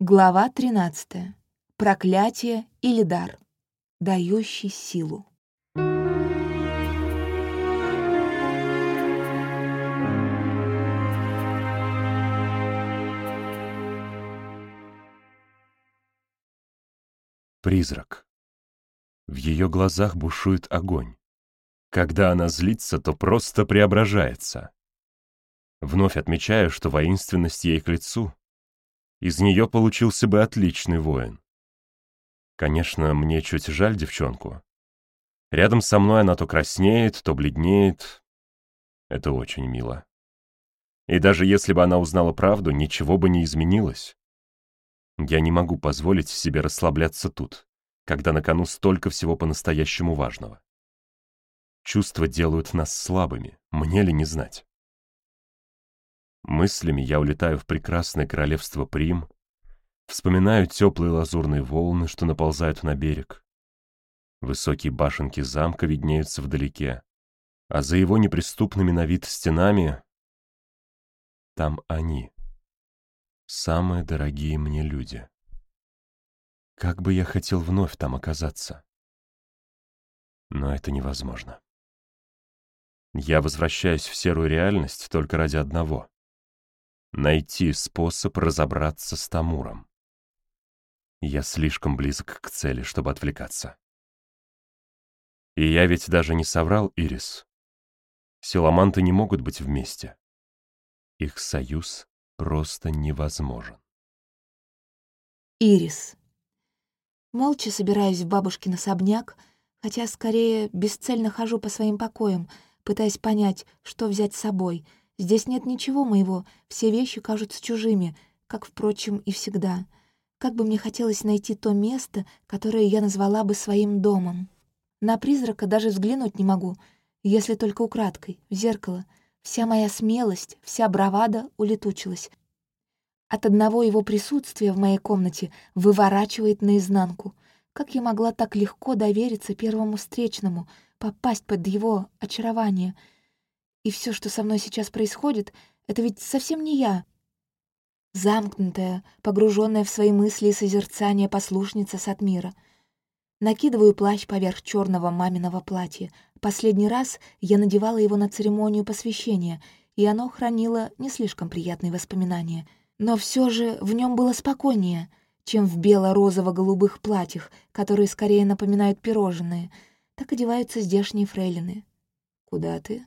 Глава 13. Проклятие или дар, дающий силу. Призрак. В ее глазах бушует огонь. Когда она злится, то просто преображается. Вновь отмечаю, что воинственность ей к лицу. Из нее получился бы отличный воин. Конечно, мне чуть жаль девчонку. Рядом со мной она то краснеет, то бледнеет. Это очень мило. И даже если бы она узнала правду, ничего бы не изменилось. Я не могу позволить себе расслабляться тут, когда на кону столько всего по-настоящему важного. Чувства делают нас слабыми, мне ли не знать. Мыслями я улетаю в прекрасное королевство Прим, вспоминаю теплые лазурные волны, что наползают на берег. Высокие башенки замка виднеются вдалеке, а за его неприступными на вид стенами там они, самые дорогие мне люди. Как бы я хотел вновь там оказаться. Но это невозможно. Я возвращаюсь в серую реальность только ради одного найти способ разобраться с Тамуром. Я слишком близок к цели, чтобы отвлекаться. И я ведь даже не соврал, Ирис. Силаманты не могут быть вместе. Их союз просто невозможен. Ирис. Молча собираюсь в бабушкин особняк, хотя скорее бесцельно хожу по своим покоям, пытаясь понять, что взять с собой — Здесь нет ничего моего, все вещи кажутся чужими, как, впрочем, и всегда. Как бы мне хотелось найти то место, которое я назвала бы своим домом. На призрака даже взглянуть не могу, если только украдкой, в зеркало. Вся моя смелость, вся бравада улетучилась. От одного его присутствия в моей комнате выворачивает наизнанку. Как я могла так легко довериться первому встречному, попасть под его очарование — и все, что со мной сейчас происходит, это ведь совсем не я. Замкнутая, погруженная в свои мысли и созерцания послушница Сатмира. Накидываю плащ поверх черного маминого платья. Последний раз я надевала его на церемонию посвящения, и оно хранило не слишком приятные воспоминания. Но все же в нем было спокойнее, чем в бело-розово-голубых платьях, которые скорее напоминают пирожные. Так одеваются здешние фрейлины. «Куда ты?»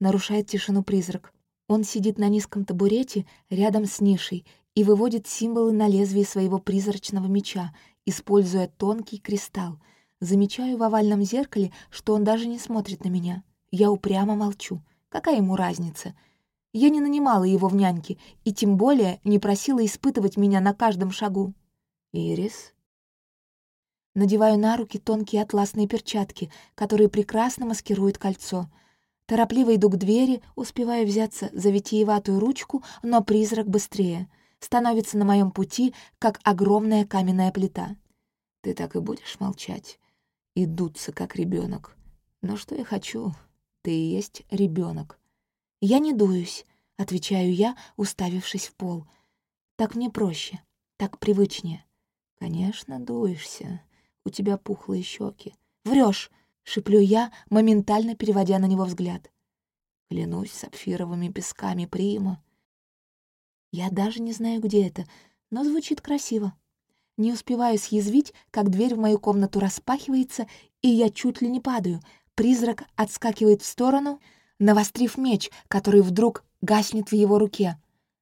Нарушает тишину призрак. Он сидит на низком табурете рядом с нишей и выводит символы на лезвие своего призрачного меча, используя тонкий кристалл. Замечаю в овальном зеркале, что он даже не смотрит на меня. Я упрямо молчу. Какая ему разница? Я не нанимала его в няньки и тем более не просила испытывать меня на каждом шагу. «Ирис?» Надеваю на руки тонкие атласные перчатки, которые прекрасно маскируют кольцо — Торопливо иду к двери, успеваю взяться за витиеватую ручку, но призрак быстрее. Становится на моем пути, как огромная каменная плита. Ты так и будешь молчать и дуться, как ребенок. Но что я хочу? Ты и есть ребенок. Я не дуюсь, отвечаю я, уставившись в пол. Так мне проще, так привычнее. Конечно, дуешься. У тебя пухлые щеки. Врешь, шиплю я, моментально переводя на него взгляд. Клянусь сапфировыми песками Прима. Я даже не знаю, где это, но звучит красиво. Не успеваю съязвить, как дверь в мою комнату распахивается, и я чуть ли не падаю. Призрак отскакивает в сторону, навострив меч, который вдруг гаснет в его руке,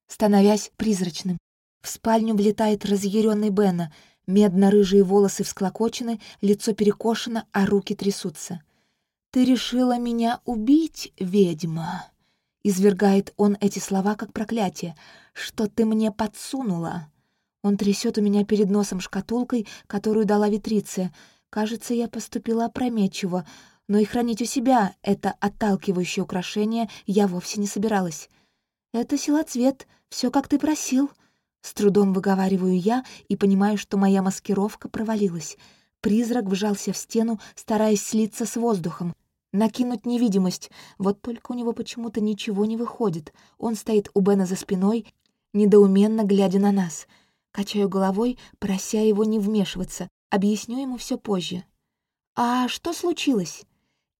становясь призрачным. В спальню влетает разъяренный Бенна — Медно-рыжие волосы всклокочены, лицо перекошено, а руки трясутся. «Ты решила меня убить, ведьма?» Извергает он эти слова как проклятие. «Что ты мне подсунула?» Он трясет у меня перед носом шкатулкой, которую дала витриция. Кажется, я поступила опрометчиво, но и хранить у себя это отталкивающее украшение я вовсе не собиралась. «Это силоцвет, все как ты просил», с трудом выговариваю я и понимаю, что моя маскировка провалилась. Призрак вжался в стену, стараясь слиться с воздухом. Накинуть невидимость. Вот только у него почему-то ничего не выходит. Он стоит у Бена за спиной, недоуменно глядя на нас. Качаю головой, прося его не вмешиваться. Объясню ему все позже. «А что случилось?»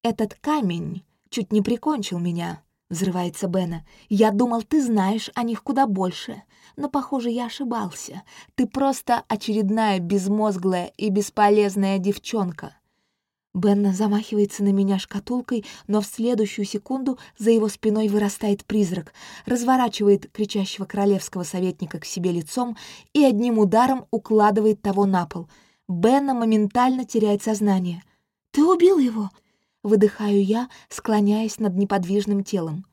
«Этот камень чуть не прикончил меня», — взрывается Бена. «Я думал, ты знаешь о них куда больше. Но, похоже, я ошибался. Ты просто очередная безмозглая и бесполезная девчонка». Бенна замахивается на меня шкатулкой, но в следующую секунду за его спиной вырастает призрак, разворачивает кричащего королевского советника к себе лицом и одним ударом укладывает того на пол. Бенна моментально теряет сознание. «Ты убил его!» — выдыхаю я, склоняясь над неподвижным телом.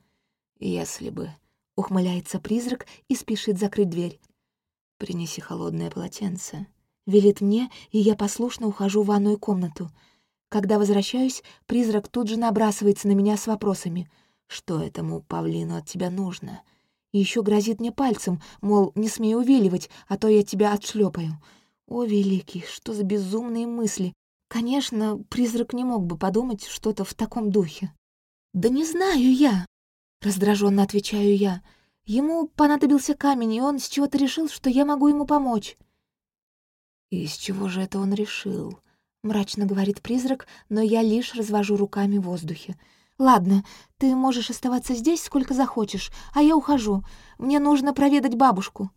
«Если бы...» — ухмыляется призрак и спешит закрыть дверь. «Принеси холодное полотенце». Велит мне, и я послушно ухожу в ванную комнату — когда возвращаюсь, призрак тут же набрасывается на меня с вопросами. «Что этому павлину от тебя нужно?» И еще грозит мне пальцем, мол, не смей увиливать, а то я тебя отшлепаю. О, великий, что за безумные мысли! Конечно, призрак не мог бы подумать что-то в таком духе. «Да не знаю я!» — раздраженно отвечаю я. Ему понадобился камень, и он с чего-то решил, что я могу ему помочь. «И с чего же это он решил?» мрачно говорит призрак, но я лишь развожу руками в воздухе. «Ладно, ты можешь оставаться здесь сколько захочешь, а я ухожу. Мне нужно проведать бабушку».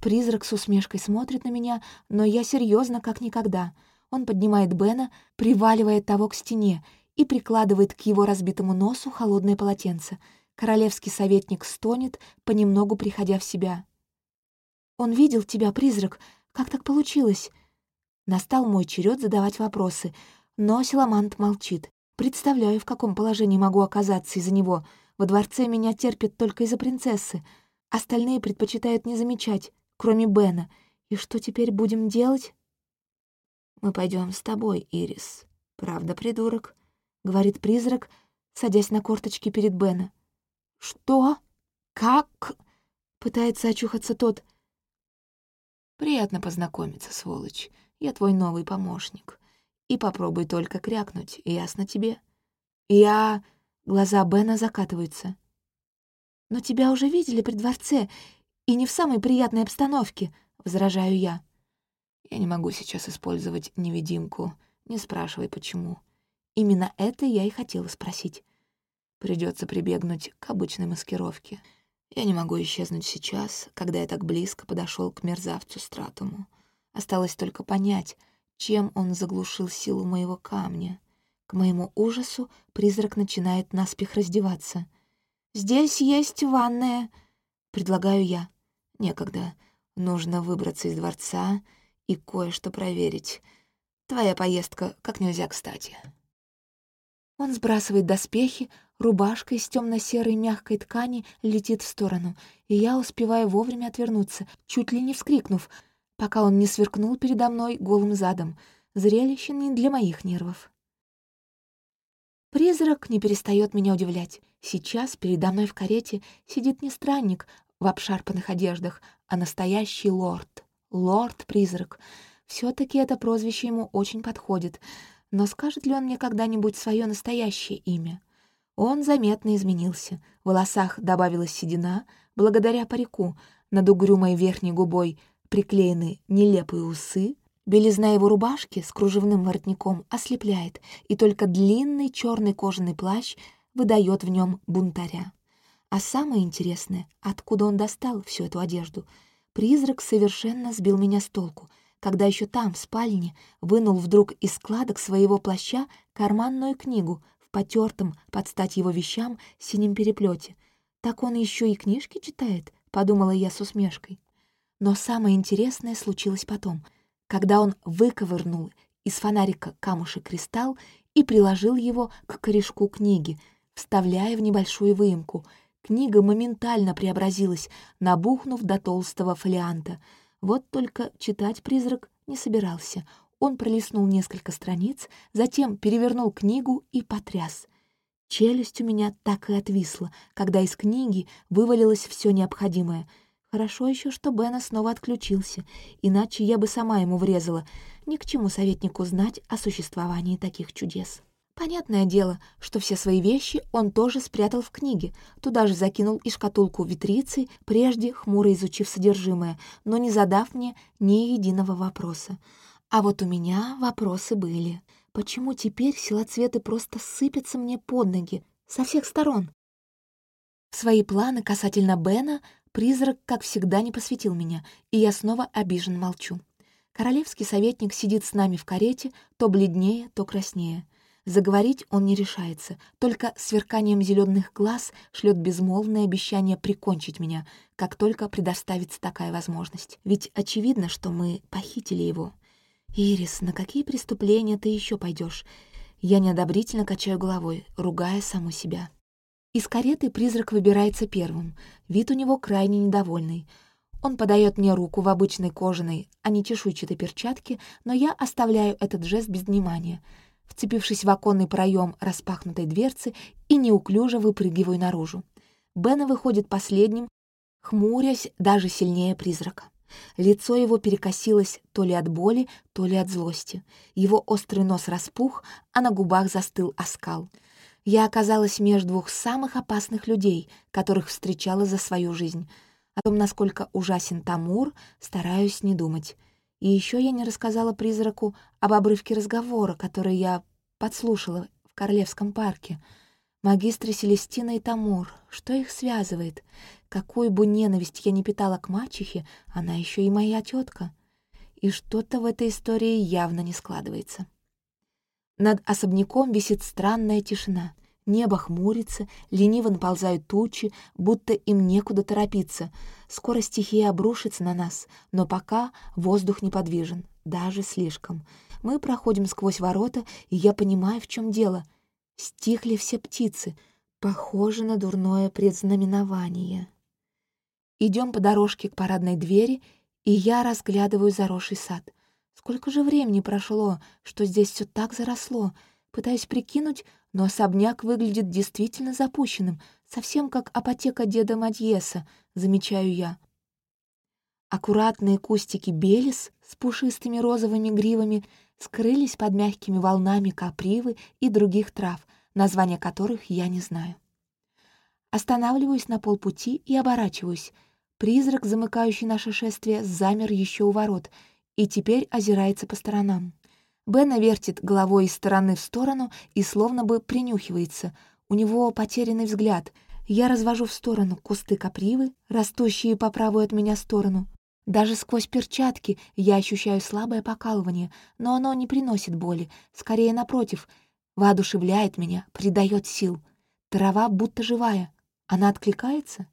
Призрак с усмешкой смотрит на меня, но я серьезно, как никогда. Он поднимает Бена, приваливает того к стене и прикладывает к его разбитому носу холодное полотенце. Королевский советник стонет, понемногу приходя в себя. «Он видел тебя, призрак. Как так получилось?» Настал мой черед задавать вопросы, но Силамант молчит. Представляю, в каком положении могу оказаться из-за него. Во дворце меня терпят только из-за принцессы. Остальные предпочитают не замечать, кроме Бена. И что теперь будем делать? «Мы пойдем с тобой, Ирис. Правда, придурок?» — говорит призрак, садясь на корточки перед Бена. «Что? Как?» — пытается очухаться тот. «Приятно познакомиться, сволочь. Я твой новый помощник. И попробуй только крякнуть, ясно тебе? Я... Глаза Бена закатываются. Но тебя уже видели при дворце, и не в самой приятной обстановке, возражаю я. Я не могу сейчас использовать невидимку. Не спрашивай, почему. Именно это я и хотела спросить. Придется прибегнуть к обычной маскировке. Я не могу исчезнуть сейчас, когда я так близко подошел к мерзавцу Стратуму. Осталось только понять, чем он заглушил силу моего камня. К моему ужасу призрак начинает наспех раздеваться. «Здесь есть ванная», — предлагаю я. «Некогда. Нужно выбраться из дворца и кое-что проверить. Твоя поездка как нельзя кстати». Он сбрасывает доспехи, рубашка из темно серой мягкой ткани летит в сторону, и я успеваю вовремя отвернуться, чуть ли не вскрикнув — пока он не сверкнул передо мной голым задом. Зрелище не для моих нервов. Призрак не перестает меня удивлять. Сейчас передо мной в карете сидит не странник в обшарпанных одеждах, а настоящий лорд. Лорд-призрак. все таки это прозвище ему очень подходит. Но скажет ли он мне когда-нибудь свое настоящее имя? Он заметно изменился. В волосах добавилась седина, благодаря парику, над угрюмой верхней губой — приклеены нелепые усы, белизна его рубашки с кружевным воротником ослепляет, и только длинный черный кожаный плащ выдает в нем бунтаря. А самое интересное, откуда он достал всю эту одежду. Призрак совершенно сбил меня с толку, когда еще там, в спальне, вынул вдруг из складок своего плаща карманную книгу в потертом под стать его вещам синем переплете. Так он еще и книжки читает, подумала я с усмешкой. Но самое интересное случилось потом, когда он выковырнул из фонарика камушек-кристалл и приложил его к корешку книги, вставляя в небольшую выемку. Книга моментально преобразилась, набухнув до толстого фолианта. Вот только читать призрак не собирался. Он пролистнул несколько страниц, затем перевернул книгу и потряс. Челюсть у меня так и отвисла, когда из книги вывалилось все необходимое — Хорошо еще, что Бена снова отключился, иначе я бы сама ему врезала. Ни к чему советнику знать о существовании таких чудес. Понятное дело, что все свои вещи он тоже спрятал в книге, туда же закинул и шкатулку витрицы, прежде хмуро изучив содержимое, но не задав мне ни единого вопроса. А вот у меня вопросы были. Почему теперь силоцветы просто сыпятся мне под ноги со всех сторон? свои планы касательно Бена призрак, как всегда, не посвятил меня, и я снова обижен молчу. Королевский советник сидит с нами в карете, то бледнее, то краснее. Заговорить он не решается, только сверканием зеленых глаз шлет безмолвное обещание прикончить меня, как только предоставится такая возможность. Ведь очевидно, что мы похитили его. «Ирис, на какие преступления ты еще пойдешь? Я неодобрительно качаю головой, ругая саму себя. Из кареты призрак выбирается первым. Вид у него крайне недовольный. Он подает мне руку в обычной кожаной, а не чешуйчатой перчатке, но я оставляю этот жест без внимания, вцепившись в оконный проем распахнутой дверцы и неуклюже выпрыгиваю наружу. Бена выходит последним, хмурясь даже сильнее призрака. Лицо его перекосилось то ли от боли, то ли от злости. Его острый нос распух, а на губах застыл оскал. Я оказалась между двух самых опасных людей, которых встречала за свою жизнь. О том, насколько ужасен Тамур, стараюсь не думать. И еще я не рассказала призраку об обрывке разговора, который я подслушала в Королевском парке. Магистры Селестина и Тамур, что их связывает? Какую бы ненависть я не питала к мачехе, она еще и моя тетка. И что-то в этой истории явно не складывается. Над особняком висит странная тишина. Небо хмурится, лениво наползают тучи, будто им некуда торопиться. Скоро стихия обрушится на нас, но пока воздух неподвижен, даже слишком. Мы проходим сквозь ворота, и я понимаю, в чем дело. Стихли все птицы. Похоже на дурное предзнаменование. Идем по дорожке к парадной двери, и я разглядываю заросший сад. Сколько же времени прошло, что здесь все так заросло? Пытаюсь прикинуть, но особняк выглядит действительно запущенным, совсем как апотека деда Мадьеса, замечаю я. Аккуратные кустики белис с пушистыми розовыми гривами скрылись под мягкими волнами капривы и других трав, названия которых я не знаю. Останавливаюсь на полпути и оборачиваюсь — Призрак, замыкающий наше шествие, замер еще у ворот и теперь озирается по сторонам. Бена вертит головой из стороны в сторону и словно бы принюхивается. У него потерянный взгляд. Я развожу в сторону кусты капривы, растущие по правую от меня сторону. Даже сквозь перчатки я ощущаю слабое покалывание, но оно не приносит боли, скорее напротив, воодушевляет меня, придает сил. Трава будто живая. Она откликается?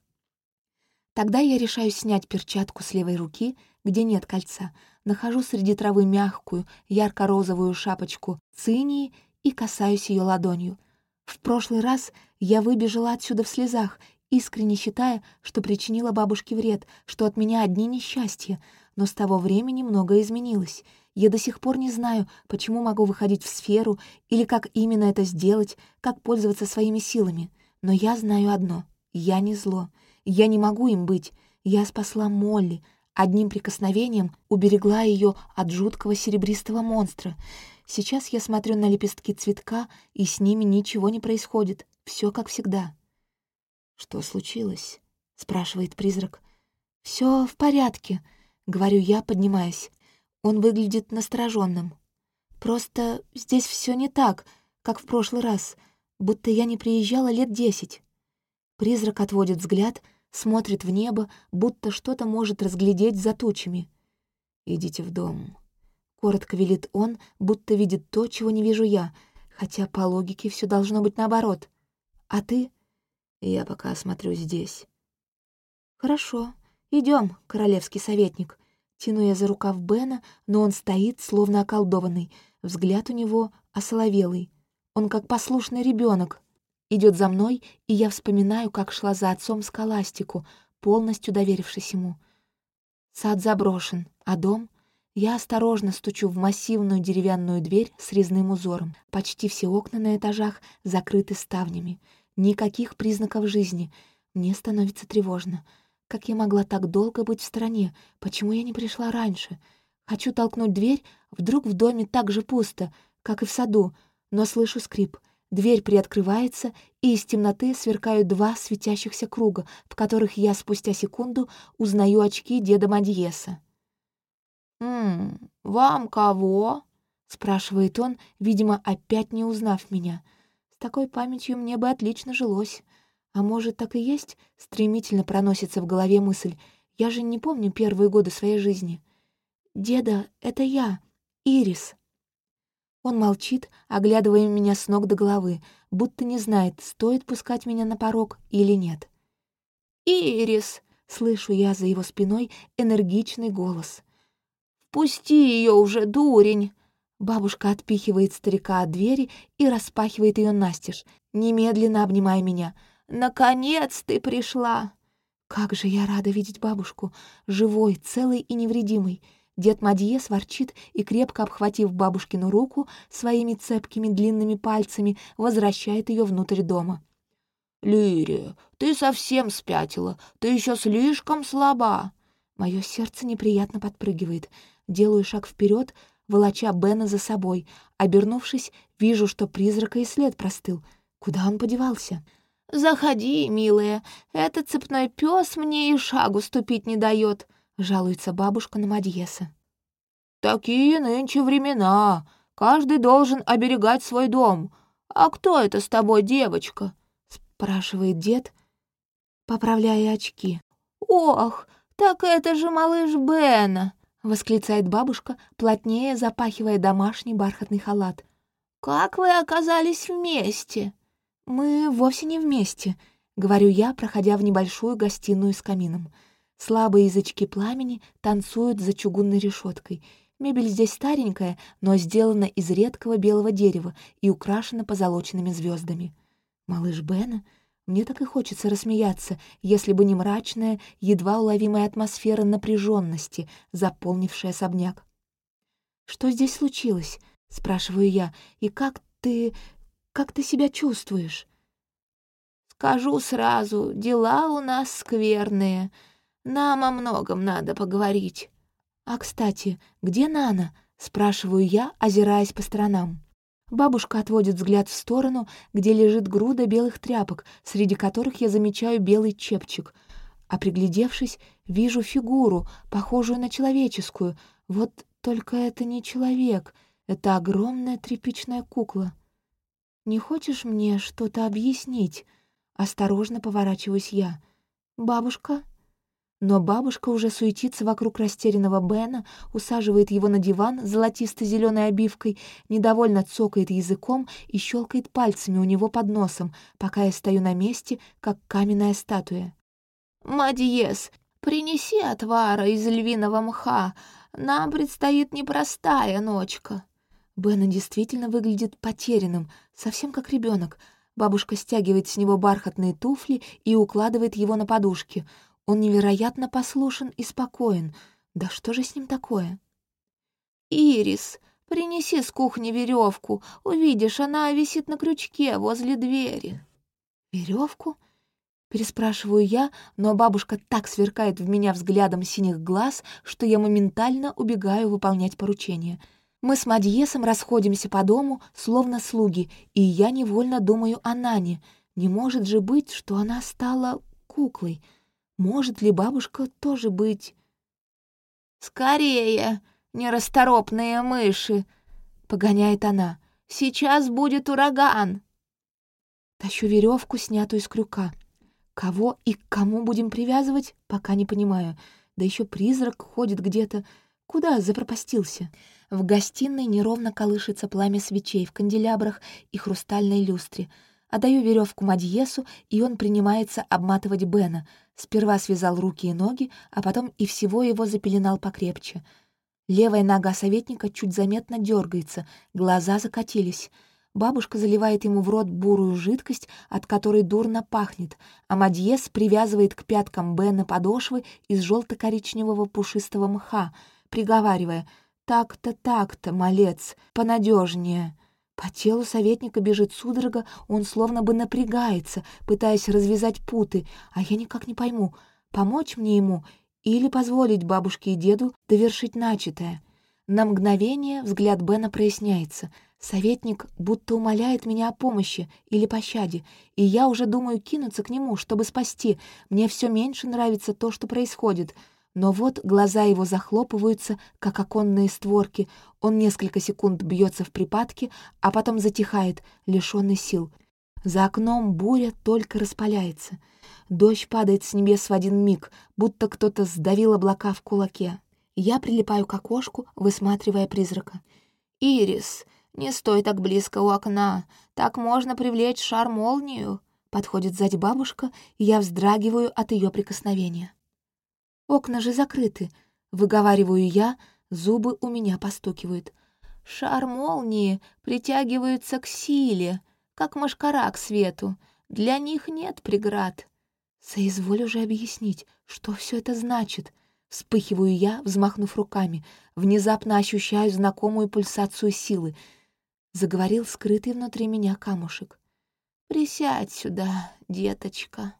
Тогда я решаю снять перчатку с левой руки, где нет кольца, нахожу среди травы мягкую, ярко-розовую шапочку цинии и касаюсь ее ладонью. В прошлый раз я выбежала отсюда в слезах, искренне считая, что причинила бабушке вред, что от меня одни несчастья, но с того времени многое изменилось. Я до сих пор не знаю, почему могу выходить в сферу или как именно это сделать, как пользоваться своими силами. Но я знаю одно — я не зло. Я не могу им быть. Я спасла Молли. Одним прикосновением уберегла ее от жуткого серебристого монстра. Сейчас я смотрю на лепестки цветка, и с ними ничего не происходит. Все как всегда. «Что случилось?» — спрашивает призрак. Все в порядке», — говорю я, поднимаясь. Он выглядит настороженным. «Просто здесь все не так, как в прошлый раз, будто я не приезжала лет десять». Призрак отводит взгляд — смотрит в небо, будто что-то может разглядеть за тучами. «Идите в дом». Коротко велит он, будто видит то, чего не вижу я, хотя по логике все должно быть наоборот. «А ты?» «Я пока осмотрю здесь». «Хорошо, идем, королевский советник». Тяну я за рукав Бена, но он стоит, словно околдованный. Взгляд у него осоловелый. Он как послушный ребенок, идет за мной, и я вспоминаю, как шла за отцом скаластику, полностью доверившись ему. Сад заброшен, а дом... Я осторожно стучу в массивную деревянную дверь с резным узором. Почти все окна на этажах закрыты ставнями. Никаких признаков жизни. Мне становится тревожно. Как я могла так долго быть в стране? Почему я не пришла раньше? Хочу толкнуть дверь, вдруг в доме так же пусто, как и в саду, Но слышу скрип. Дверь приоткрывается, и из темноты сверкают два светящихся круга, в которых я спустя секунду узнаю очки деда Мадьеса. «Ммм, вам кого?» — спрашивает он, видимо, опять не узнав меня. С такой памятью мне бы отлично жилось. А может, так и есть? Стремительно проносится в голове мысль. Я же не помню первые годы своей жизни. «Деда, это я, Ирис». Он молчит, оглядывая меня с ног до головы, будто не знает, стоит пускать меня на порог или нет. «Ирис!» — слышу я за его спиной энергичный голос. «Впусти ее уже, дурень!» Бабушка отпихивает старика от двери и распахивает ее настежь, немедленно обнимая меня. «Наконец ты пришла!» Как же я рада видеть бабушку, живой, целой и невредимой. Дед Мадьес ворчит и, крепко обхватив бабушкину руку своими цепкими длинными пальцами, возвращает ее внутрь дома. «Лирия, ты совсем спятила, ты еще слишком слаба!» Мое сердце неприятно подпрыгивает. Делаю шаг вперед, волоча Бена за собой. Обернувшись, вижу, что призрака и след простыл. Куда он подевался? «Заходи, милая, этот цепной пес мне и шагу ступить не дает жалуется бабушка на Мадьеса. «Такие нынче времена. Каждый должен оберегать свой дом. А кто это с тобой, девочка?» — спрашивает дед, поправляя очки. «Ох, так это же малыш Бена!» — восклицает бабушка, плотнее запахивая домашний бархатный халат. «Как вы оказались вместе?» «Мы вовсе не вместе», — говорю я, проходя в небольшую гостиную с камином. Слабые язычки пламени танцуют за чугунной решеткой. Мебель здесь старенькая, но сделана из редкого белого дерева и украшена позолоченными звездами. Малыш Бена, мне так и хочется рассмеяться, если бы не мрачная, едва уловимая атмосфера напряженности, заполнившая особняк. «Что здесь случилось?» — спрашиваю я. «И как ты... как ты себя чувствуешь?» «Скажу сразу, дела у нас скверные», нам о многом надо поговорить. А, кстати, где Нана? Спрашиваю я, озираясь по сторонам. Бабушка отводит взгляд в сторону, где лежит груда белых тряпок, среди которых я замечаю белый чепчик. А приглядевшись, вижу фигуру, похожую на человеческую. Вот только это не человек, это огромная тряпичная кукла. «Не хочешь мне что-то объяснить?» Осторожно поворачиваюсь я. «Бабушка?» Но бабушка уже суетится вокруг растерянного Бена, усаживает его на диван с золотисто зеленой обивкой, недовольно цокает языком и щелкает пальцами у него под носом, пока я стою на месте, как каменная статуя. «Мадиес, принеси отвара из львиного мха. Нам предстоит непростая ночка». Бена действительно выглядит потерянным, совсем как ребенок. Бабушка стягивает с него бархатные туфли и укладывает его на подушки — он невероятно послушен и спокоен. Да что же с ним такое? «Ирис, принеси с кухни веревку. Увидишь, она висит на крючке возле двери». Веревку? Переспрашиваю я, но бабушка так сверкает в меня взглядом синих глаз, что я моментально убегаю выполнять поручение. Мы с Мадьесом расходимся по дому, словно слуги, и я невольно думаю о Нане. Не может же быть, что она стала куклой — может ли бабушка тоже быть... «Скорее, нерасторопные мыши!» — погоняет она. «Сейчас будет ураган!» Тащу веревку, снятую из крюка. Кого и к кому будем привязывать, пока не понимаю. Да еще призрак ходит где-то. Куда запропастился? В гостиной неровно колышется пламя свечей в канделябрах и хрустальной люстре — Отдаю веревку Мадьесу, и он принимается обматывать Бена. Сперва связал руки и ноги, а потом и всего его запеленал покрепче. Левая нога советника чуть заметно дергается, глаза закатились. Бабушка заливает ему в рот бурую жидкость, от которой дурно пахнет, а Мадьес привязывает к пяткам Бена подошвы из желто коричневого пушистого мха, приговаривая «Так-то, так-то, малец, понадежнее. По телу советника бежит судорога, он словно бы напрягается, пытаясь развязать путы, а я никак не пойму, помочь мне ему или позволить бабушке и деду довершить начатое. На мгновение взгляд Бена проясняется. Советник будто умоляет меня о помощи или пощаде, и я уже думаю кинуться к нему, чтобы спасти. Мне все меньше нравится то, что происходит. Но вот глаза его захлопываются, как оконные створки. Он несколько секунд бьется в припадке, а потом затихает, лишенный сил. За окном буря только распаляется. Дождь падает с небес в один миг, будто кто-то сдавил облака в кулаке. Я прилипаю к окошку, высматривая призрака. «Ирис, не стой так близко у окна. Так можно привлечь шар-молнию». Подходит сзади бабушка, и я вздрагиваю от ее прикосновения. «Окна же закрыты», — выговариваю я, зубы у меня постукивают. «Шар молнии притягиваются к силе, как мошкара к свету. Для них нет преград». Соизволь уже объяснить, что все это значит. Вспыхиваю я, взмахнув руками. Внезапно ощущаю знакомую пульсацию силы — заговорил скрытый внутри меня камушек. «Присядь сюда, деточка».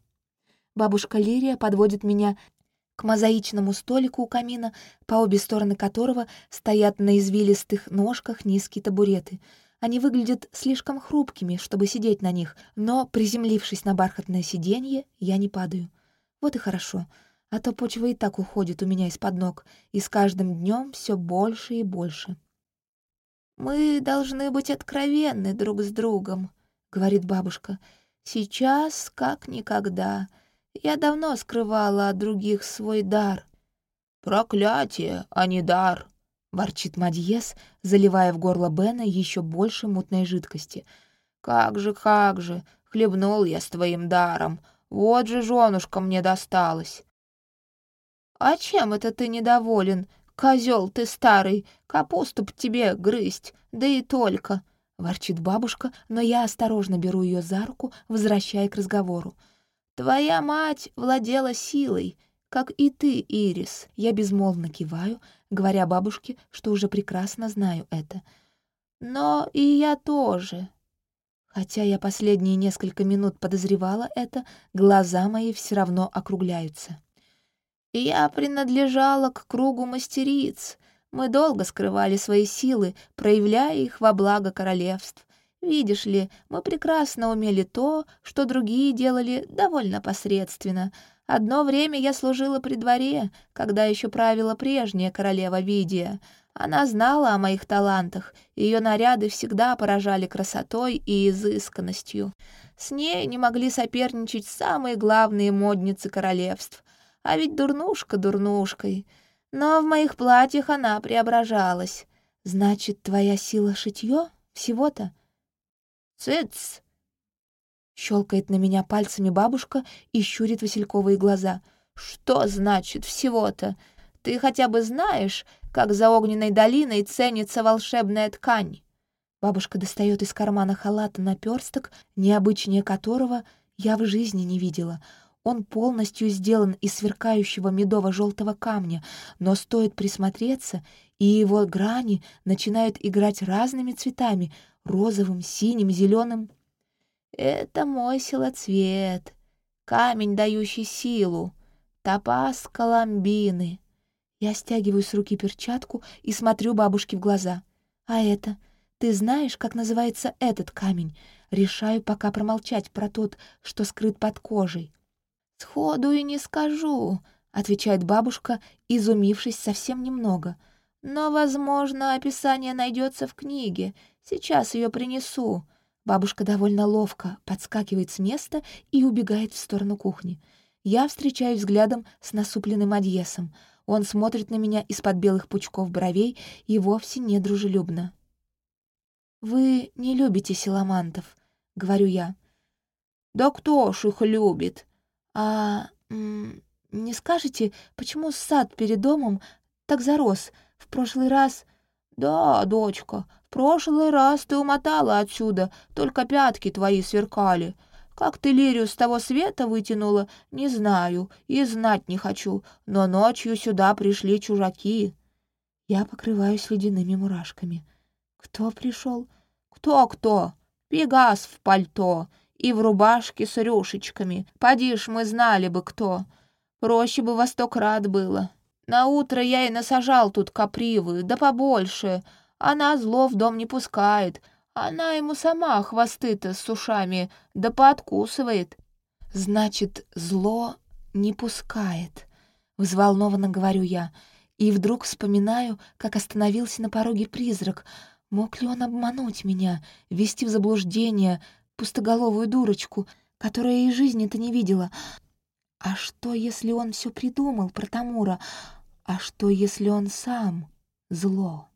Бабушка Лирия подводит меня к мозаичному столику у камина, по обе стороны которого стоят на извилистых ножках низкие табуреты. Они выглядят слишком хрупкими, чтобы сидеть на них, но, приземлившись на бархатное сиденье, я не падаю. Вот и хорошо, а то почва и так уходит у меня из-под ног, и с каждым днем все больше и больше. «Мы должны быть откровенны друг с другом», — говорит бабушка. «Сейчас, как никогда. Я давно скрывала от других свой дар». «Проклятие, а не дар», — ворчит Мадьес, заливая в горло Бена еще больше мутной жидкости. «Как же, как же, хлебнул я с твоим даром. Вот же женушка мне досталась». «А чем это ты недоволен?» Козел ты старый, капусту б тебе грызть, да и только!» — ворчит бабушка, но я осторожно беру ее за руку, возвращая к разговору. «Твоя мать владела силой, как и ты, Ирис». Я безмолвно киваю, говоря бабушке, что уже прекрасно знаю это. «Но и я тоже». Хотя я последние несколько минут подозревала это, глаза мои все равно округляются. Я принадлежала к кругу мастериц. Мы долго скрывали свои силы, проявляя их во благо королевств. Видишь ли, мы прекрасно умели то, что другие делали довольно посредственно. Одно время я служила при дворе, когда еще правила прежняя королева Видия. Она знала о моих талантах, ее наряды всегда поражали красотой и изысканностью. С ней не могли соперничать самые главные модницы королевств. А ведь дурнушка дурнушкой. Но в моих платьях она преображалась. Значит, твоя сила шитьё всего-то? Цыц! Щелкает на меня пальцами бабушка и щурит васильковые глаза. Что значит всего-то? Ты хотя бы знаешь, как за огненной долиной ценится волшебная ткань? Бабушка достает из кармана халата наперсток, необычнее которого я в жизни не видела — он полностью сделан из сверкающего медово-желтого камня, но стоит присмотреться, и его грани начинают играть разными цветами — розовым, синим, зеленым. Это мой силоцвет, камень, дающий силу, топаз Коломбины. Я стягиваю с руки перчатку и смотрю бабушке в глаза. А это? Ты знаешь, как называется этот камень? Решаю пока промолчать про тот, что скрыт под кожей. «Сходу и не скажу», — отвечает бабушка, изумившись совсем немного. «Но, возможно, описание найдется в книге. Сейчас ее принесу». Бабушка довольно ловко подскакивает с места и убегает в сторону кухни. Я встречаюсь взглядом с насупленным Адьесом. Он смотрит на меня из-под белых пучков бровей и вовсе не дружелюбно. «Вы не любите силамантов», — говорю я. «Да кто ж их любит?» «А не скажете, почему сад перед домом так зарос? В прошлый раз...» «Да, дочка, в прошлый раз ты умотала отсюда, только пятки твои сверкали. Как ты лирию с того света вытянула, не знаю и знать не хочу, но ночью сюда пришли чужаки». Я покрываюсь ледяными мурашками. «Кто пришел? Кто-кто? Пегас в пальто и в рубашке с рюшечками. Поди ж, мы знали бы кто. Проще бы во сто крат было. На утро я и насажал тут капривы, да побольше, Она зло в дом не пускает. Она ему сама хвосты-то с ушами да пооткусывает. Значит, зло не пускает. Взволнованно говорю я. И вдруг вспоминаю, как остановился на пороге призрак. Мог ли он обмануть меня, ввести в заблуждение пустоголовую дурочку, которая и жизни-то не видела? А что, если он все придумал про Тамура? А что, если он сам зло?